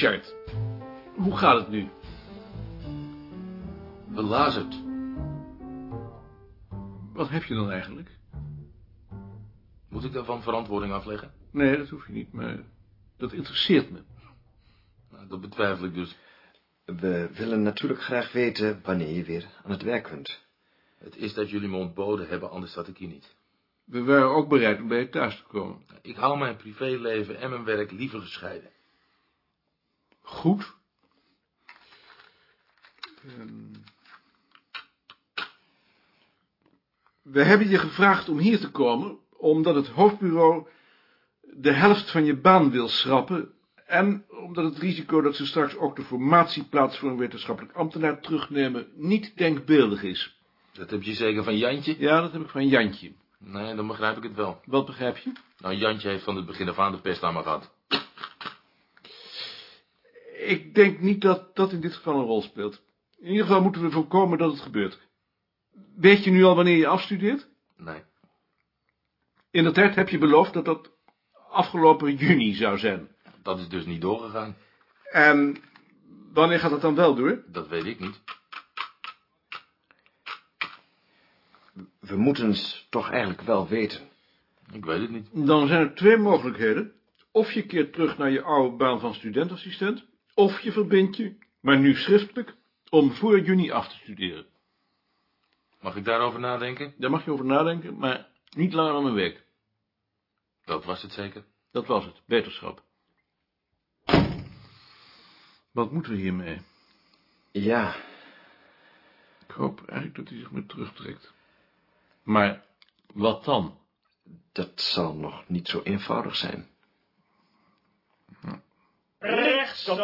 Richard, hoe gaat het nu? Belazerd. Wat heb je dan eigenlijk? Moet ik daarvan verantwoording afleggen? Nee, dat hoef je niet, maar dat interesseert me. Nou, dat betwijfel ik dus. We willen natuurlijk graag weten wanneer je weer aan het werk kunt. Het is dat jullie me ontboden hebben, anders zat ik hier niet. We waren ook bereid om bij je thuis te komen. Ik hou mijn privéleven en mijn werk liever gescheiden. Goed. Ehm, We hebben je gevraagd om hier te komen, omdat het hoofdbureau de helft van je baan wil schrappen en omdat het risico dat ze straks ook de formatieplaats voor een wetenschappelijk ambtenaar terugnemen niet denkbeeldig is. Dat heb je zeker van Jantje? Ja, dat heb ik van Jantje. Nee, dan begrijp ik het wel. Wat begrijp je? Nou, Jantje heeft van het begin af aan de pest aan me gehad. Ik denk niet dat dat in dit geval een rol speelt. In ieder geval moeten we voorkomen dat het gebeurt. Weet je nu al wanneer je afstudeert? Nee. In de tijd heb je beloofd dat dat afgelopen juni zou zijn. Dat is dus niet doorgegaan. En wanneer gaat het dan wel door? Dat weet ik niet. We moeten het toch eigenlijk wel weten. Ik weet het niet. Dan zijn er twee mogelijkheden. Of je keert terug naar je oude baan van studentassistent, of je verbindt je, maar nu schriftelijk, om voor juni af te studeren. Mag ik daarover nadenken? Daar mag je over nadenken, maar niet langer dan een week. Dat was het zeker. Dat was het, wetenschap. Wat moeten we hiermee? Ja, Ik hoop eigenlijk dat hij zich meer terugtrekt. Maar wat dan? dat zal nog niet zo eenvoudig zijn. Rechtsom.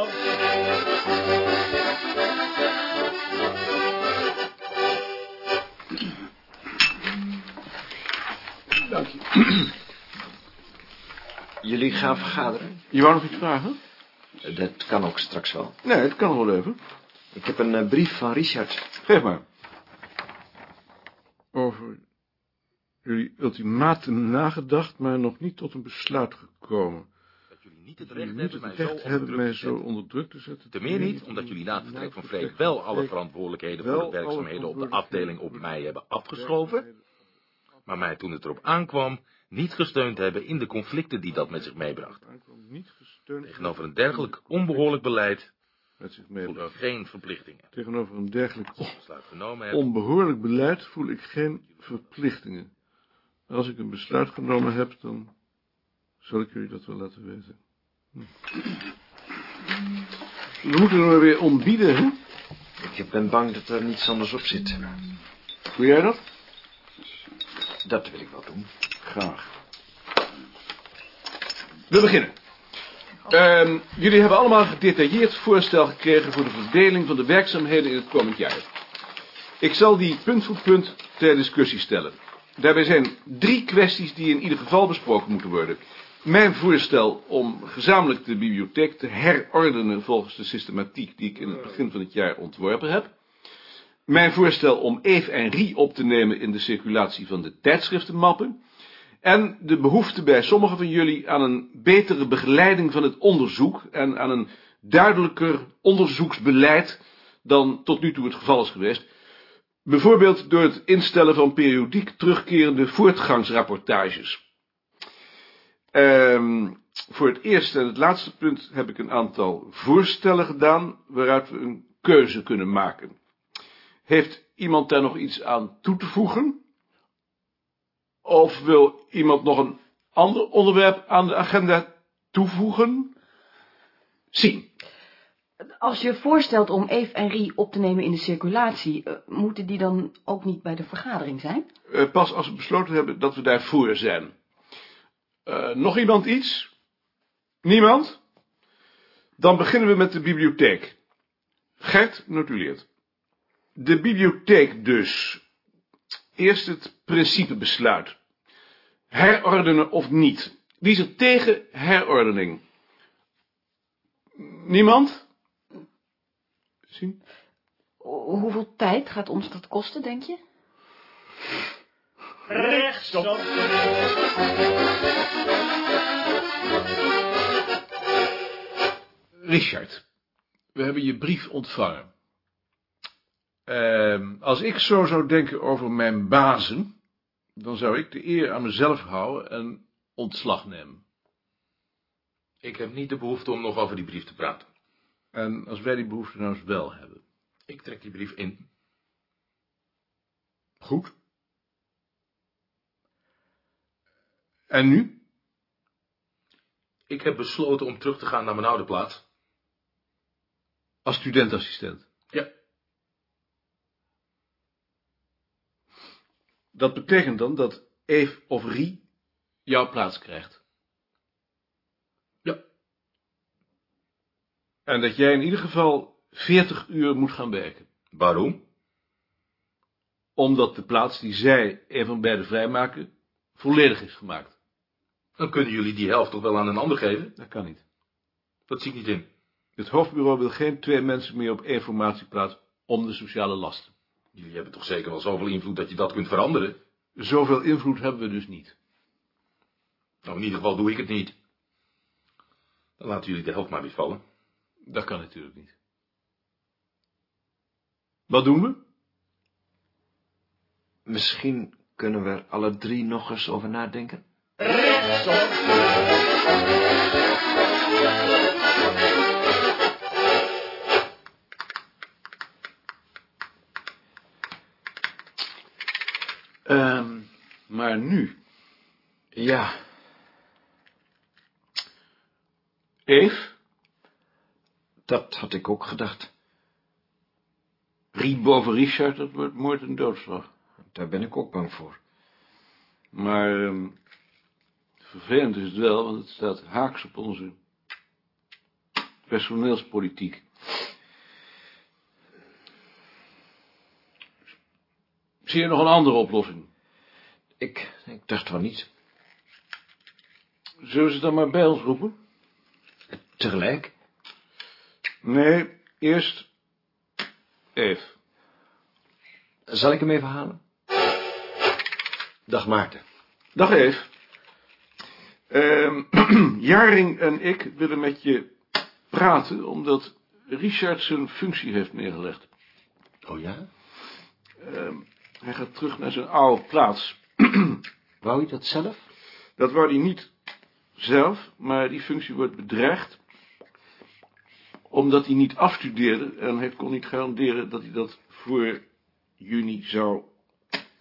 Dank je. Jullie gaan vergaderen? Je wou nog iets vragen? Dat kan ook straks wel. Nee, het kan wel even. Ik heb een eh, brief van Richard. Geef maar. Over jullie ultimatum nagedacht, maar nog niet tot een besluit gekomen. Niet het recht hebben mij zo hebben mij te zo zetten. onder druk te zetten. Te meer niet, omdat jullie na het vertrek van Freek vertrek wel alle verantwoordelijkheden voor de werkzaamheden op de afdeling op mij hebben afgeschoven, maar mij toen het erop aankwam niet gesteund hebben in de conflicten die dat met zich meebracht. Tegenover een dergelijk onbehoorlijk beleid met zich voel ik geen verplichtingen. Tegenover een dergelijk onbehoorlijk beleid voel ik geen verplichtingen. Als ik een besluit genomen heb, dan zal ik jullie dat wel laten weten. We moeten er weer ontbieden, hè? Ik ben bang dat er niets anders op zit. Doe jij dat? Dat wil ik wel doen. Graag. We beginnen. Ehm, jullie hebben allemaal een gedetailleerd voorstel gekregen voor de verdeling van de werkzaamheden in het komend jaar. Ik zal die punt voor punt ter discussie stellen. Daarbij zijn drie kwesties die in ieder geval besproken moeten worden. Mijn voorstel om gezamenlijk de bibliotheek te herordenen volgens de systematiek die ik in het begin van het jaar ontworpen heb. Mijn voorstel om Eve en Rie op te nemen in de circulatie van de tijdschriftenmappen. En de behoefte bij sommigen van jullie aan een betere begeleiding van het onderzoek en aan een duidelijker onderzoeksbeleid dan tot nu toe het geval is geweest. Bijvoorbeeld door het instellen van periodiek terugkerende voortgangsrapportages. Ehm, voor het eerste en het laatste punt heb ik een aantal voorstellen gedaan waaruit we een keuze kunnen maken. Heeft iemand daar nog iets aan toe te voegen? Of wil iemand nog een ander onderwerp aan de agenda toevoegen? Zien. Als je voorstelt om Eve en Rie op te nemen in de circulatie, eh, moeten die dan ook niet bij de vergadering zijn? Eh, pas als we besloten hebben dat we daarvoor zijn. Eh, nog iemand iets? Niemand? Dan beginnen we met de bibliotheek. Gert notuleert. De bibliotheek dus. Eerst het principebesluit. Herordenen of niet. Wie is er tegen herordening? Niemand? Zien? Ho- Hoeveel tijd gaat ons dat kosten, denk je? Richard, we hebben je brief ontvangen. Ehm, als ik zo zou denken over mijn bazen, dan zou ik de eer aan mezelf houden en ontslag nemen. Ik heb niet de behoefte om nog over die brief te praten. En als wij die behoefte nou eens wel hebben. Ik trek die brief in. Goed. En nu? Ik heb besloten om terug te gaan naar mijn oude plaats. Als studentassistent. Ja. Dat betekent dan dat Eve of Rie jouw plaats krijgt. Ja. En dat jij in ieder geval 40 uur moet gaan werken. Waarom? Omdat de plaats die zij een van beiden vrijmaken, volledig is gemaakt. Dan kunnen jullie die helft toch wel aan een ander geven? Dat kan niet. Dat zie ik niet in. Het hoofdbureau wil geen twee mensen meer op één formatieplaats om de sociale lasten. Jullie hebben toch zeker wel zoveel invloed dat je dat kunt veranderen? Zoveel invloed hebben we dus niet. Nou, in ieder geval doe ik het niet. Dan laten jullie de helft maar weer vallen. Dat kan natuurlijk niet. Wat doen we? Misschien kunnen we er alle drie nog eens over nadenken. Rechtsom. Ehm, maar nu, Ja, Eve, dat had ik ook gedacht. Rie boven Richard, dat wordt moord en doodslag. Daar ben ik ook bang voor. Maar ehm, vervelend is het wel, want het staat haaks op onze personeelspolitiek. Zie je nog een andere oplossing? Ik, ik dacht wel niet. Zullen ze dan maar bij ons roepen? Tegelijk? Nee, eerst Eve. Zal ik hem even halen? Dag Maarten. Dag Eve. Ehm, Jaring en ik willen met je praten, omdat Richard zijn functie heeft neergelegd. Oh ja? Ehm, hij gaat terug naar zijn oude plaats. Wou je dat zelf? Dat wou hij niet zelf, maar die functie wordt bedreigd. Omdat hij niet afstudeerde en hij kon niet garanderen dat hij dat voor juni zou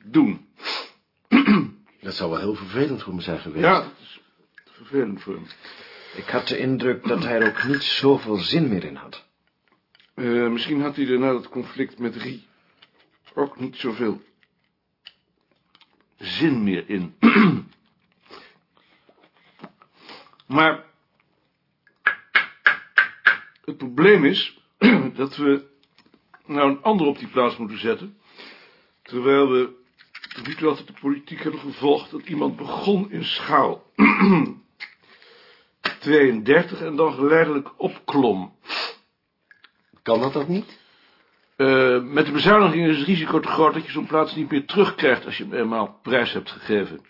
doen. Dat zou wel heel vervelend voor me zijn geweest. Ja, dat is vervelend voor hem. Ik had de indruk dat hij er ook niet zoveel zin meer in had. Eh, misschien had hij er na dat conflict met Rie ook niet zoveel zin meer in. maar het probleem is dat we nou een ander op die plaats moeten zetten, terwijl we toe altijd de politiek hebben gevolgd dat iemand begon in schaal 32 en dan geleidelijk opklom. Kan dat ook niet? Eh, met de bezuiniging is het risico te groot dat je zo'n plaats niet meer terugkrijgt als je hem eenmaal prijs hebt gegeven.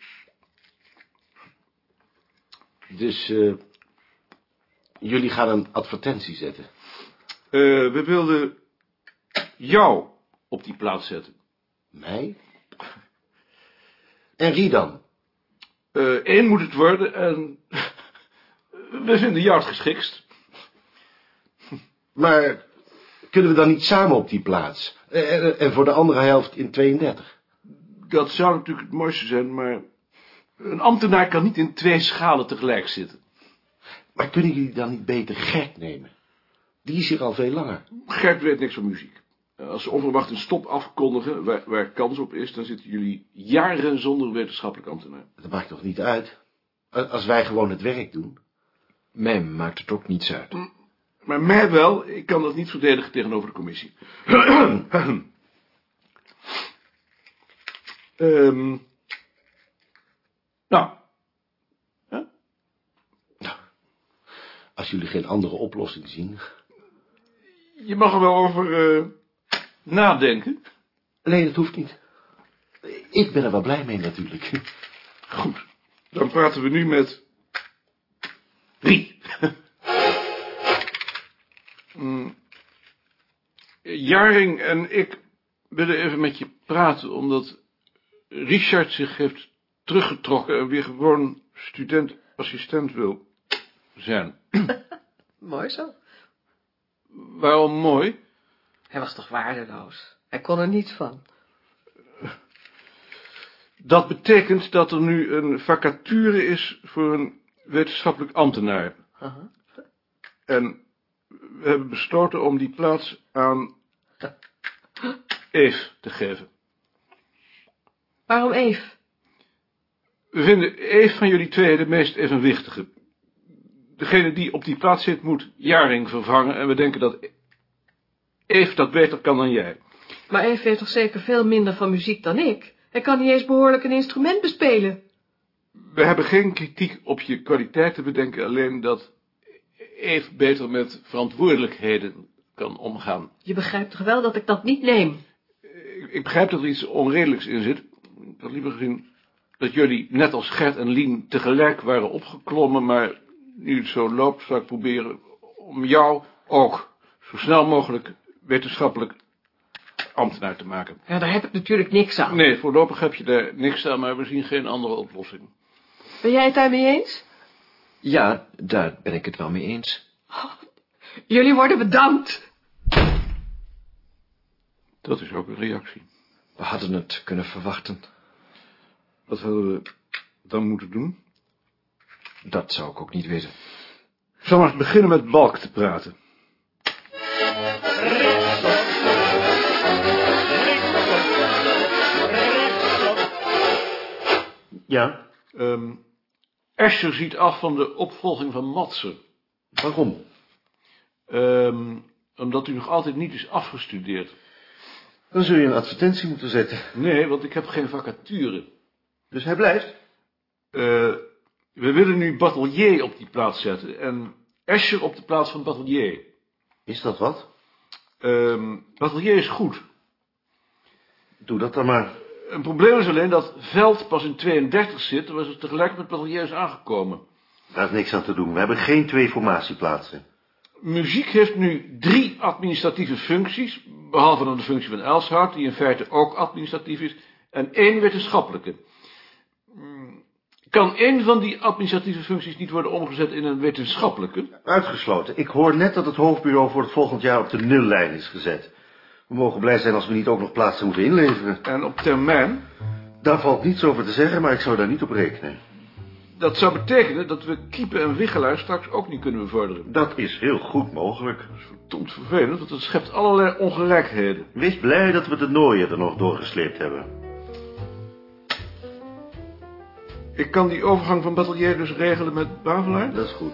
Dus eh, jullie gaan een advertentie zetten. Eh, we wilden jou op die plaats zetten. Mij? En Rie dan? Eén moet het worden en we vinden jou het geschiktst. Maar kunnen we dan niet samen op die plaats? Eh, En, en voor de andere helft in 32? Dat zou natuurlijk het mooiste zijn, maar een ambtenaar kan niet in twee schalen tegelijk zitten. Maar kunnen jullie dan niet beter Gert nemen? Die is hier al veel langer. Gert weet niks van muziek. Als ze onverwacht een stop afkondigen waar, waar kans op is, dan zitten jullie jaren zonder wetenschappelijk ambtenaar. Dat maakt toch niet uit? Als wij gewoon het werk doen. Mij maakt het ook niets uit. Maar mij wel, ik kan dat niet verdedigen tegenover de commissie. Ehm nou, Als jullie geen andere oplossing zien. je mag er wel over eh, nadenken. Nee, dat hoeft niet. Ik ben er wel blij mee natuurlijk. Goed, dan praten we nu met Mm. Jaring en ik willen even met je praten, omdat Richard zich heeft teruggetrokken en weer gewoon student-assistent wil zijn. Mooi zo. Waarom mooi? Hij was toch waardeloos? Hij kon er niets van. Dat betekent dat er nu een vacature is voor een wetenschappelijk ambtenaar. Aha. En we hebben besloten om die plaats aan Eve te geven. Waarom Eve? We vinden Eve van jullie twee de meest evenwichtige. Degene die op die plaats zit moet Jaring vervangen en we denken dat Eve dat beter kan dan jij. Maar Eve weet toch zeker veel minder van muziek dan ik? Hij kan niet eens behoorlijk een instrument bespelen. We hebben geen kritiek op je kwaliteiten, we denken alleen dat Eve beter met verantwoordelijkheden kan omgaan. Je begrijpt toch wel dat ik dat niet neem? Ik, ik begrijp dat er iets onredelijks in zit. Ik had liever gezien dat jullie, net als Gert en Lien, tegelijk waren opgeklommen, maar nu het zo loopt, zal ik proberen om jou ook zo snel mogelijk wetenschappelijk ambtenaar te maken. Ja, daar heb ik natuurlijk niks aan. Nee, voorlopig heb je daar niks aan, maar we zien geen andere oplossing. Ben jij het daarmee eens? Ja, daar ben ik het wel mee eens. Jullie worden bedankt. Dat is ook een reactie. We hadden het kunnen verwachten. Wat hadden we dan moeten doen? Dat zou ik ook niet weten. Ik zal maar eens beginnen met Balk te praten. Ja, Ehm Escher ziet af van de opvolging van Matsen. waarom? Ehm, omdat u nog altijd niet is afgestudeerd. Dan zul je een advertentie moeten zetten. Nee, want ik heb geen vacature. Dus hij blijft? Eh, we willen nu Batelier op die plaats zetten en Escher op de plaats van Batelier. Is dat wat? Ehm Batelier is goed. Doe dat dan maar. Een probleem is alleen dat Veld pas in 32 zit, terwijl ze tegelijk met Batelier is aangekomen. Daar is niks aan te doen. We hebben geen twee formatieplaatsen. Muziek heeft nu drie administratieve functies, behalve dan de functie van Elshout, die in feite ook administratief is, en één wetenschappelijke. Hmm, Kan één van die administratieve functies niet worden omgezet in een wetenschappelijke? Uitgesloten. Ik hoor net dat het hoofdbureau voor het volgend jaar op de nullijn is gezet. We mogen blij zijn als we niet ook nog plaatsen moeten inleveren. En op termijn, Daar valt niets over te zeggen, maar ik zou daar niet op rekenen. dat zou betekenen dat we Kiepen en Wichelaar straks ook niet kunnen bevorderen. Dat is heel goed mogelijk. Dat is verdomd vervelend, want het schept allerlei ongelijkheden. Wees blij dat we de nooien er nog doorgesleept hebben. Ik kan die overgang van Batelier dus regelen met Bavelaar? Dat is goed.